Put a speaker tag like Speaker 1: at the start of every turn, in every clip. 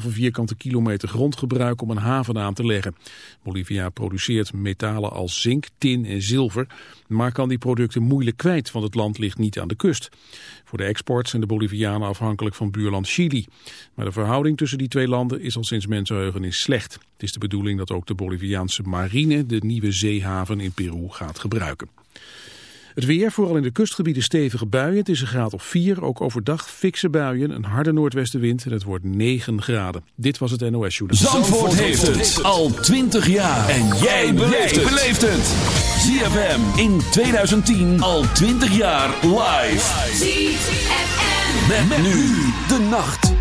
Speaker 1: halve vierkante kilometer grond gebruiken om een haven aan te leggen. Bolivia produceert metalen als zink, tin en zilver, maar kan die producten moeilijk kwijt, want het land ligt niet aan de kust. Voor de export zijn de Bolivianen afhankelijk van buurland Chili. Maar de verhouding tussen die twee landen is al sinds mensenheugenis slecht. Het is de bedoeling dat ook de Boliviaanse marine de nieuwe zeehaven in Peru gaat gebruiken. Het weer, vooral in de kustgebieden stevige buien. Het is een graad of 4, ook overdag fikse buien, een harde noordwestenwind en het wordt 9 graden. Dit was het NOS Journal.
Speaker 2: Zandvoort, heeft het al 20 jaar. En jij beleeft het. ZFM in 2010 al 20 jaar live. ZFM. Met, nu de nacht.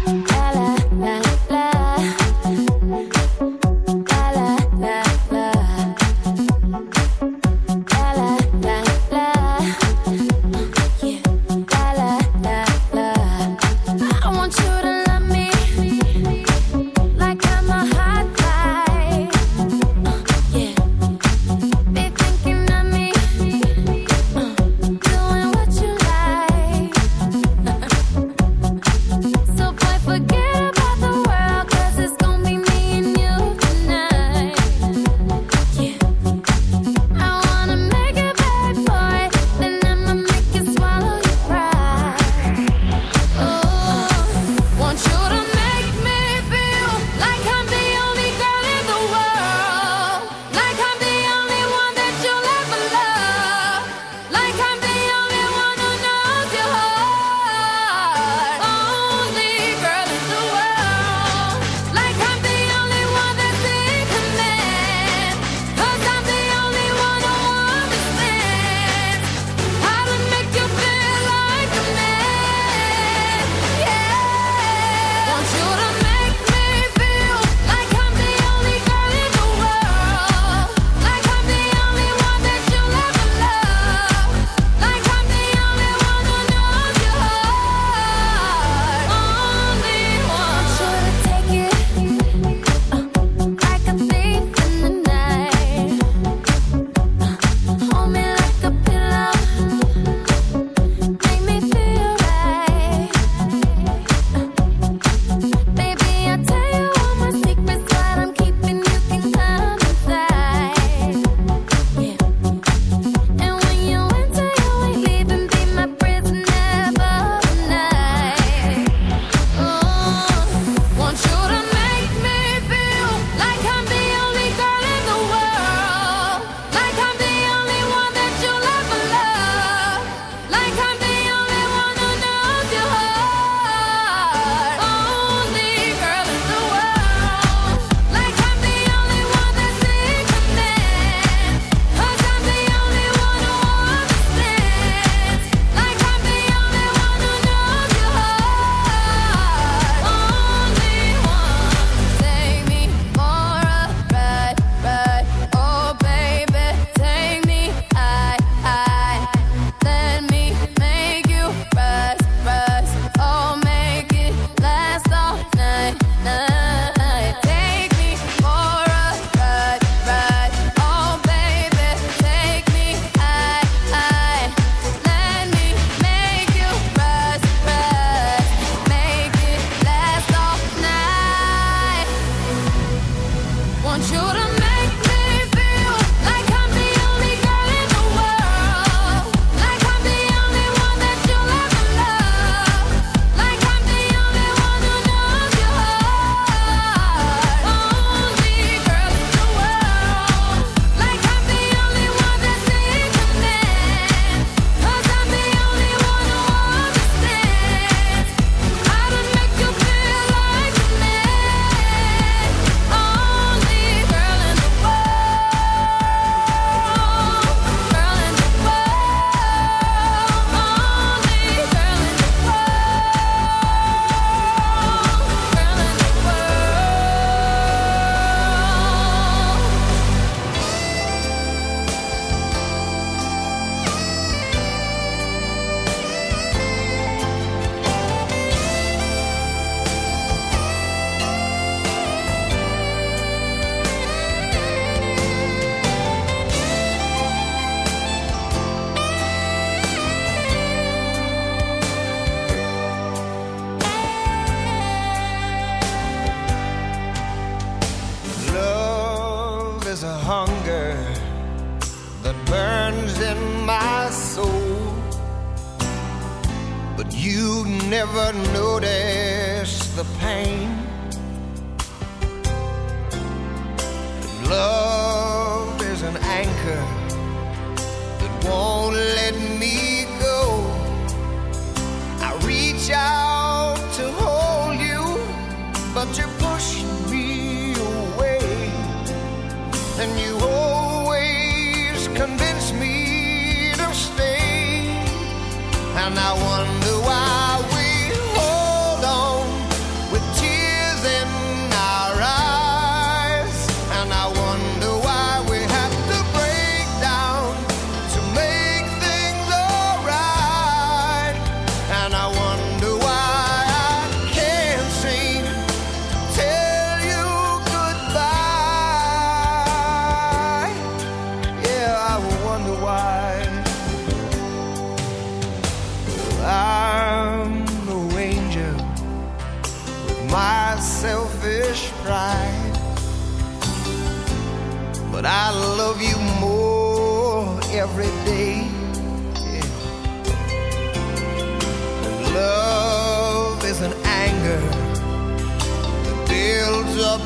Speaker 3: And I wonder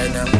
Speaker 3: right now.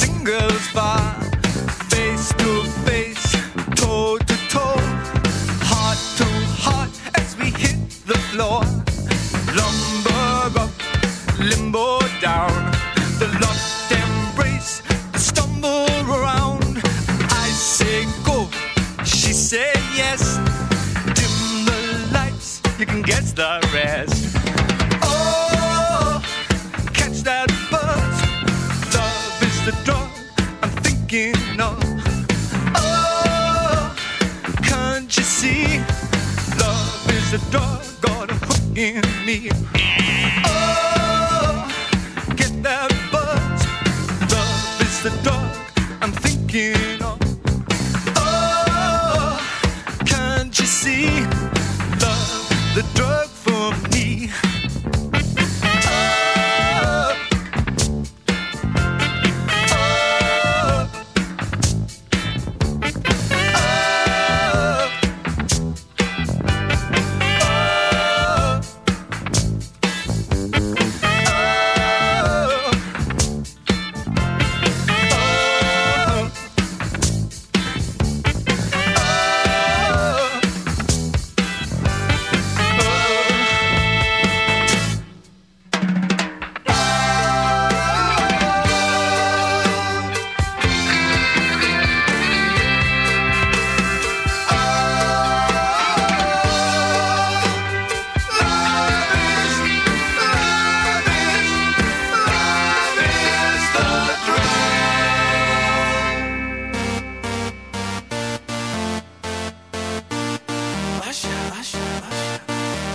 Speaker 3: single.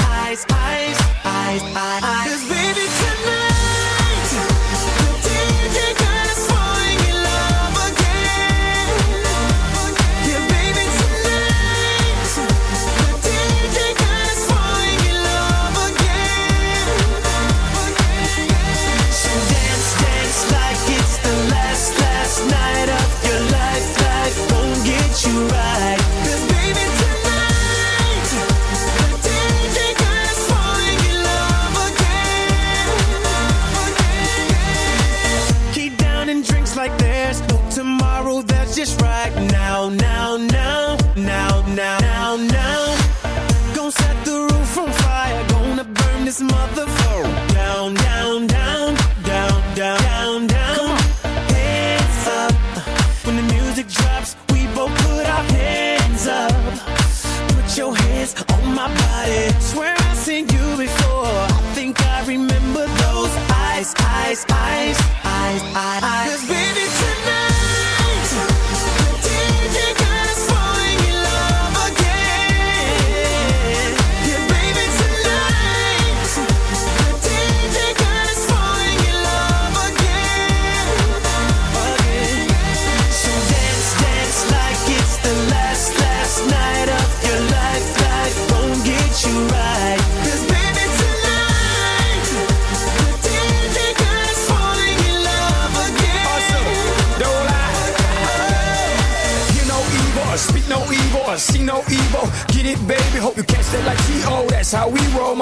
Speaker 4: eyes, eyes, eyes,
Speaker 5: eyes, eyes.
Speaker 6: Cause baby tonight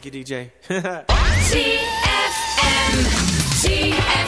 Speaker 5: Thank you, DJ.
Speaker 7: ZFM. ZFM.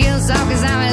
Speaker 8: shields off cause I'm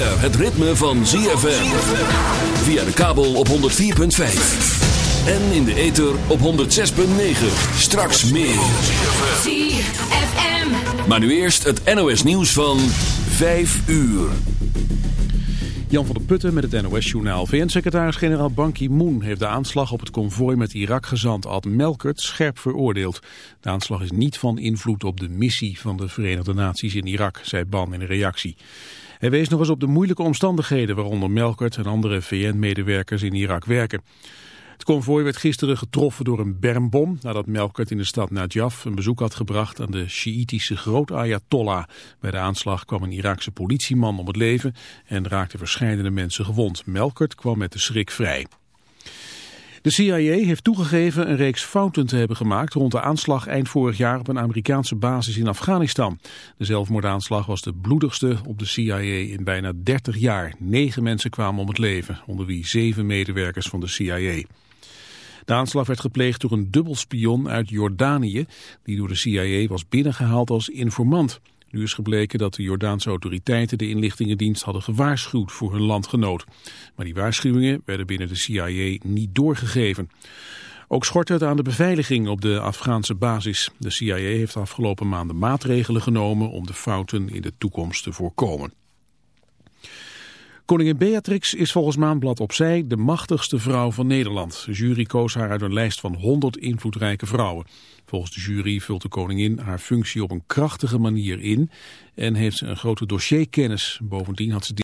Speaker 4: het ritme van ZFM. Via de kabel op 104.5. En in de ether op 106.9. Straks meer.
Speaker 8: ZFM.
Speaker 4: Maar nu eerst het NOS nieuws van 5 uur.
Speaker 1: Jan van der Putten met het NOS-journaal. VN-secretaris-generaal Ban Ki-moon heeft de aanslag op het konvooi met Irak-gezant Ad Melkert scherp veroordeeld. De aanslag is niet van invloed op de missie van de Verenigde Naties in Irak, zei Ban in een reactie. Hij wees nog eens op de moeilijke omstandigheden waaronder Melkert en andere VN-medewerkers in Irak werken. Het konvooi werd gisteren getroffen door een bermbom nadat Melkert in de stad Najaf een bezoek had gebracht aan de Sjiïtische groot-Ayatollah. Bij de aanslag kwam een Iraakse politieman om het leven en raakten verschillende mensen gewond. Melkert kwam met de schrik vrij. De CIA heeft toegegeven een reeks fouten te hebben gemaakt rond de aanslag eind vorig jaar op een Amerikaanse basis in Afghanistan. De zelfmoordaanslag was de bloedigste op de CIA in bijna 30 jaar. Negen mensen kwamen om het leven, onder wie zeven medewerkers van de CIA. De aanslag werd gepleegd door een dubbelspion uit Jordanië, die door de CIA was binnengehaald als informant. Nu is gebleken dat de Jordaanse autoriteiten de inlichtingendienst hadden gewaarschuwd voor hun landgenoot. Maar die waarschuwingen werden binnen de CIA niet doorgegeven. Ook schort het aan de beveiliging op de Afghaanse basis. De CIA heeft afgelopen maanden maatregelen genomen om de fouten in de toekomst te voorkomen. Koningin Beatrix is volgens Maanblad opzij de machtigste vrouw van Nederland. De jury koos haar uit een lijst van 100 invloedrijke vrouwen. Volgens de jury vult de koningin haar functie op een krachtige manier in en heeft ze een grote dossierkennis. Bovendien had ze